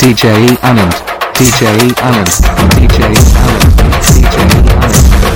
DJ Anand, DJ Anand, DJ Anand, DJ Anand.